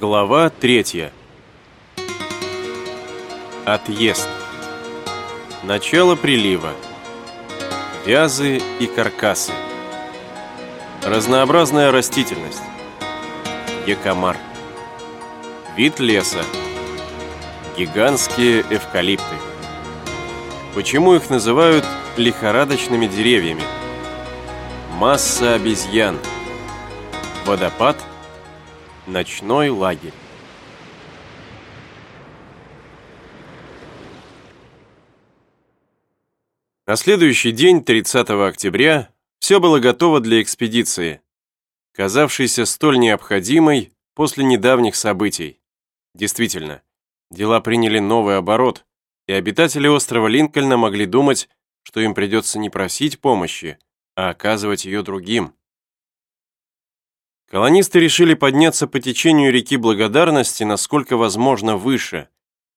Глава третья. Отъезд. Начало прилива. Вязы и каркасы. Разнообразная растительность. Якомар. Вид леса. Гигантские эвкалипты. Почему их называют лихорадочными деревьями? Масса обезьян. Водопад. Ночной лагерь. На следующий день, 30 октября, все было готово для экспедиции, казавшейся столь необходимой после недавних событий. Действительно, дела приняли новый оборот, и обитатели острова Линкольна могли думать, что им придется не просить помощи, а оказывать ее другим. Колонисты решили подняться по течению реки Благодарности насколько возможно выше.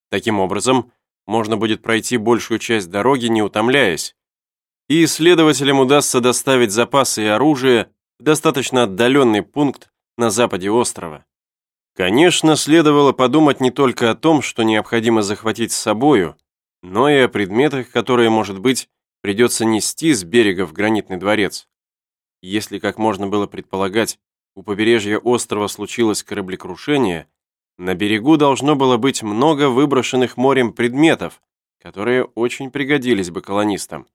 Таким образом, можно будет пройти большую часть дороги, не утомляясь. И исследователям удастся доставить запасы и оружие в достаточно отдаленный пункт на западе острова. Конечно, следовало подумать не только о том, что необходимо захватить с собою, но и о предметах, которые, может быть, придется нести с берега в гранитный дворец. Если, как можно было предполагать, у побережья острова случилось кораблекрушение, на берегу должно было быть много выброшенных морем предметов, которые очень пригодились бы колонистам.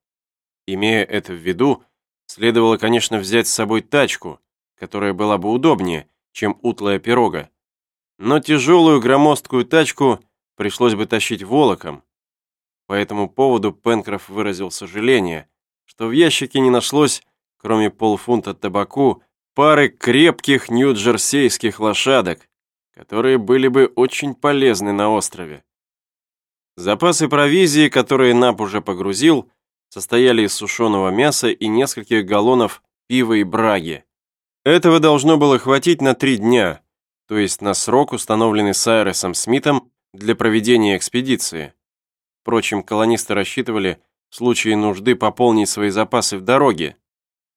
Имея это в виду, следовало, конечно, взять с собой тачку, которая была бы удобнее, чем утлая пирога. Но тяжелую громоздкую тачку пришлось бы тащить волоком. По этому поводу Пенкроф выразил сожаление, что в ящике не нашлось, кроме полфунта табаку, пары крепких нью-джерсейских лошадок, которые были бы очень полезны на острове. Запасы провизии, которые Нап уже погрузил, состояли из сушеного мяса и нескольких галлонов пива и браги. Этого должно было хватить на три дня, то есть на срок, установленный Сайресом Смитом для проведения экспедиции. Впрочем, колонисты рассчитывали в случае нужды пополнить свои запасы в дороге.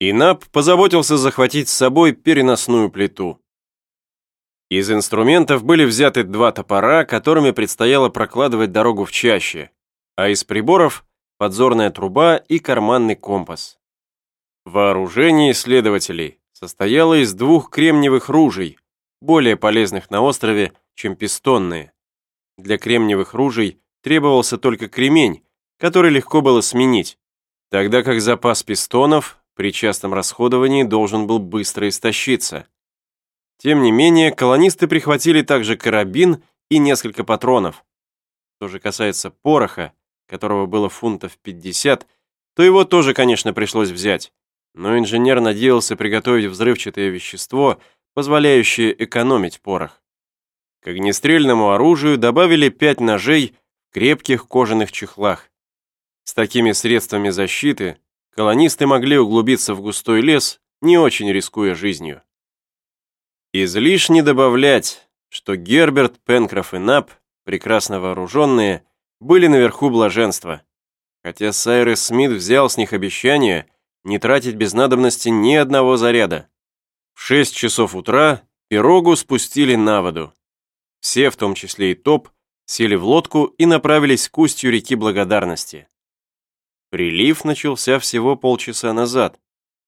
И Нап позаботился захватить с собой переносную плиту. Из инструментов были взяты два топора, которыми предстояло прокладывать дорогу в чаще, а из приборов – подзорная труба и карманный компас. Вооружение исследователей состояло из двух кремниевых ружей, более полезных на острове, чем пистонные. Для кремниевых ружей требовался только кремень, который легко было сменить, тогда как запас пистонов при частом расходовании должен был быстро истощиться. Тем не менее, колонисты прихватили также карабин и несколько патронов. Что же касается пороха, которого было фунтов 50, то его тоже, конечно, пришлось взять. Но инженер надеялся приготовить взрывчатое вещество, позволяющее экономить порох. К огнестрельному оружию добавили пять ножей в крепких кожаных чехлах. С такими средствами защиты колонисты могли углубиться в густой лес, не очень рискуя жизнью. Излишне добавлять, что Герберт, Пенкроф и Нап, прекрасно вооруженные, были наверху блаженства. Хотя Сайрес Смит взял с них обещание не тратить без надобности ни одного заряда. В 6 часов утра пирогу спустили на воду. Все, в том числе и Топ, сели в лодку и направились к устью реки Благодарности. Прилив начался всего полчаса назад,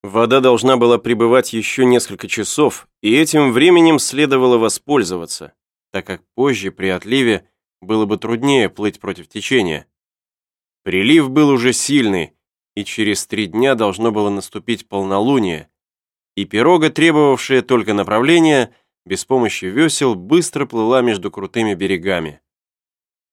Вода должна была пребывать еще несколько часов, и этим временем следовало воспользоваться, так как позже при отливе было бы труднее плыть против течения. Прилив был уже сильный, и через три дня должно было наступить полнолуние, и пирога, требовавшая только направления, без помощи весел быстро плыла между крутыми берегами.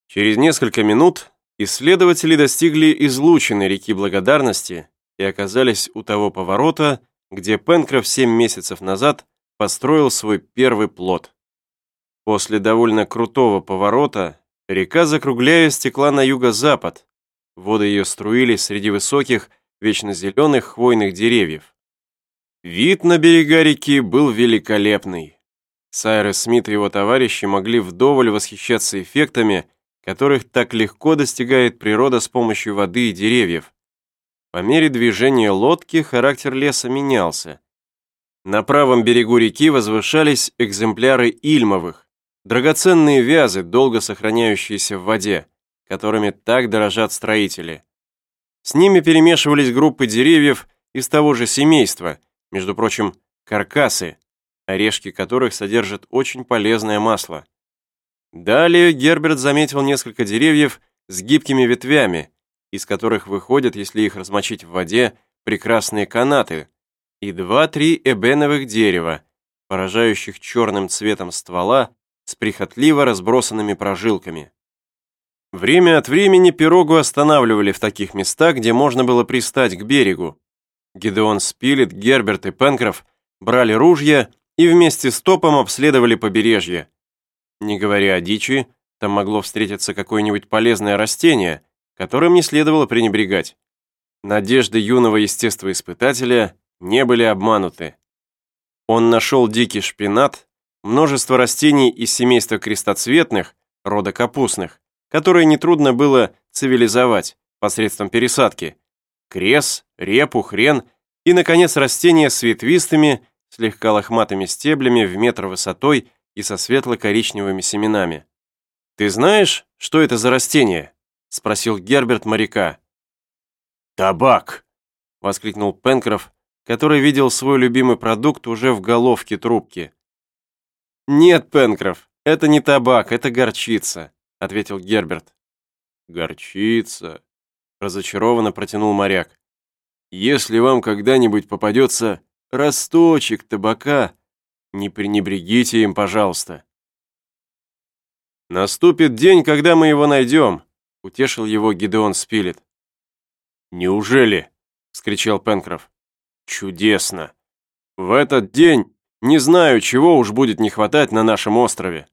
Через несколько минут исследователи достигли излучины реки Благодарности и оказались у того поворота, где Пенкроф семь месяцев назад построил свой первый плот. После довольно крутого поворота река, закругляясь, стекла на юго-запад. Воды ее струились среди высоких, вечно зеленых хвойных деревьев. Вид на берега реки был великолепный. Сайрес Смит и его товарищи могли вдоволь восхищаться эффектами, которых так легко достигает природа с помощью воды и деревьев. По мере движения лодки характер леса менялся. На правом берегу реки возвышались экземпляры ильмовых, драгоценные вязы, долго сохраняющиеся в воде, которыми так дорожат строители. С ними перемешивались группы деревьев из того же семейства, между прочим, каркасы, орешки которых содержат очень полезное масло. Далее Герберт заметил несколько деревьев с гибкими ветвями, из которых выходят, если их размочить в воде, прекрасные канаты, и два-три эбеновых дерева, поражающих черным цветом ствола с прихотливо разбросанными прожилками. Время от времени пирогу останавливали в таких местах, где можно было пристать к берегу. Гидеон Спилет, Герберт и Пенкроф брали ружья и вместе с топом обследовали побережье. Не говоря о дичи, там могло встретиться какое-нибудь полезное растение, которым не следовало пренебрегать. Надежды юного естествоиспытателя не были обмануты. Он нашел дикий шпинат, множество растений из семейства крестоцветных, рода капустных, которые нетрудно было цивилизовать посредством пересадки, крес, репу, хрен и, наконец, растения с ветвистыми, слегка лохматыми стеблями в метр высотой и со светло-коричневыми семенами. «Ты знаешь, что это за растение?» — спросил Герберт моряка. «Табак!» — воскликнул Пенкроф, который видел свой любимый продукт уже в головке трубки. «Нет, Пенкроф, это не табак, это горчица», — ответил Герберт. «Горчица», — разочарованно протянул моряк. «Если вам когда-нибудь попадется росточек табака, не пренебрегите им, пожалуйста». «Наступит день, когда мы его найдем», — утешил его Гидеон Спилет. «Неужели?» — вскричал Пенкроф. «Чудесно! В этот день не знаю, чего уж будет не хватать на нашем острове».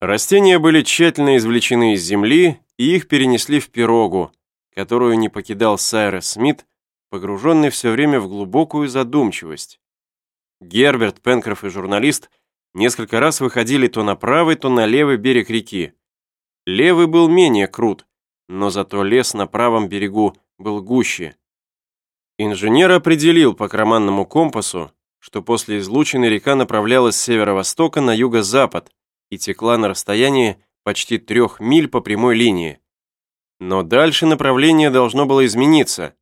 Растения были тщательно извлечены из земли, и их перенесли в пирогу, которую не покидал Сайрес Смит, погруженный все время в глубокую задумчивость. Герберт, Пенкроф и журналист несколько раз выходили то на правый, то на левый берег реки. Левый был менее крут, но зато лес на правом берегу был гуще. Инженер определил по карманному компасу, что после излучины река направлялась с северо-востока на юго-запад и текла на расстоянии почти трех миль по прямой линии. Но дальше направление должно было измениться,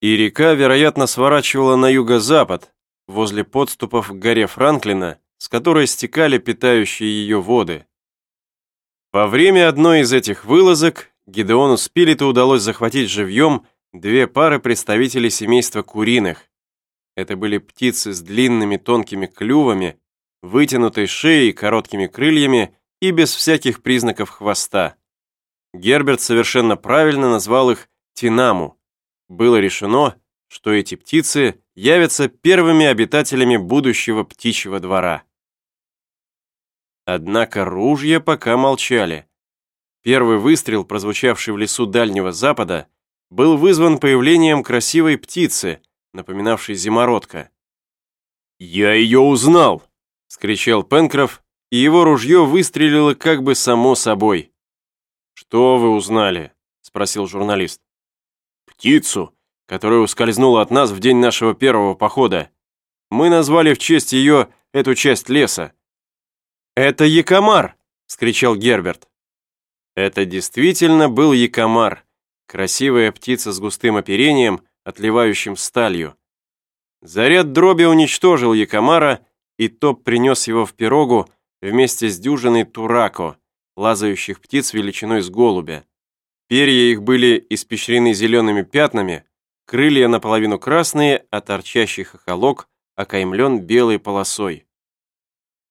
и река, вероятно, сворачивала на юго-запад, возле подступов к горе Франклина, с которой стекали питающие ее воды. Во время одной из этих вылазок Гидеону Спилету удалось захватить живьем две пары представителей семейства куриных. Это были птицы с длинными тонкими клювами, вытянутой шеей, короткими крыльями и без всяких признаков хвоста. Герберт совершенно правильно назвал их тинаму. Было решено, что эти птицы явятся первыми обитателями будущего птичьего двора. Однако ружья пока молчали. Первый выстрел, прозвучавший в лесу Дальнего Запада, был вызван появлением красивой птицы, напоминавшей зимородка. «Я ее узнал!» — скричал Пенкроф, и его ружье выстрелило как бы само собой. «Что вы узнали?» — спросил журналист. «Птицу, которая ускользнула от нас в день нашего первого похода. Мы назвали в честь ее эту часть леса». «Это якомар!» — скричал Герберт. Это действительно был якомар, красивая птица с густым оперением, отливающим сталью. Заряд дроби уничтожил якомара, и топ принес его в пирогу вместе с дюжиной турако, лазающих птиц величиной с голубя. Перья их были испещрены зелеными пятнами, крылья наполовину красные, а торчащий хохолок окаймлен белой полосой.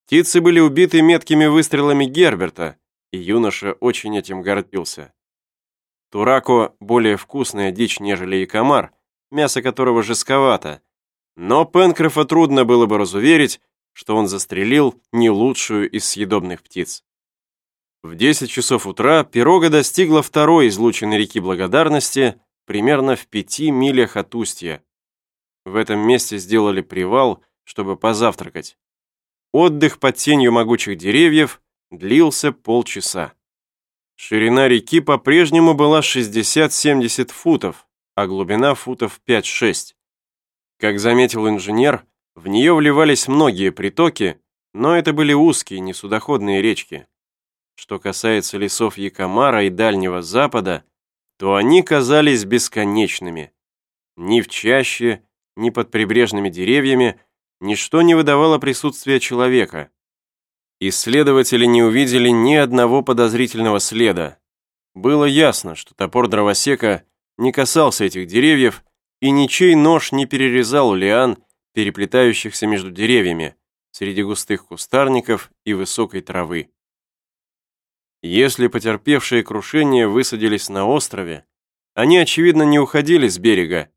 Птицы были убиты меткими выстрелами Герберта, и юноша очень этим гордился. Турако – более вкусная дичь, нежели и комар, мясо которого жестковато, но Пенкрофа трудно было бы разуверить, что он застрелил не лучшую из съедобных птиц. В 10 часов утра пирога достигла второй излученной реки Благодарности, примерно в пяти милях от устья. В этом месте сделали привал, чтобы позавтракать. Отдых под тенью могучих деревьев длился полчаса. Ширина реки по-прежнему была 60-70 футов, а глубина футов 5-6. Как заметил инженер, в нее вливались многие притоки, но это были узкие, несудоходные речки. Что касается лесов Якомара и Дальнего Запада, то они казались бесконечными. Ни в чаще, ни под прибрежными деревьями ничто не выдавало присутствия человека. Исследователи не увидели ни одного подозрительного следа. Было ясно, что топор дровосека не касался этих деревьев, и ничей нож не перерезал лиан, переплетающихся между деревьями, среди густых кустарников и высокой травы. Если потерпевшие крушение высадились на острове, они, очевидно, не уходили с берега,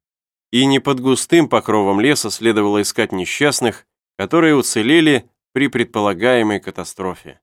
и не под густым покровом леса следовало искать несчастных, которые уцелели при предполагаемой катастрофе.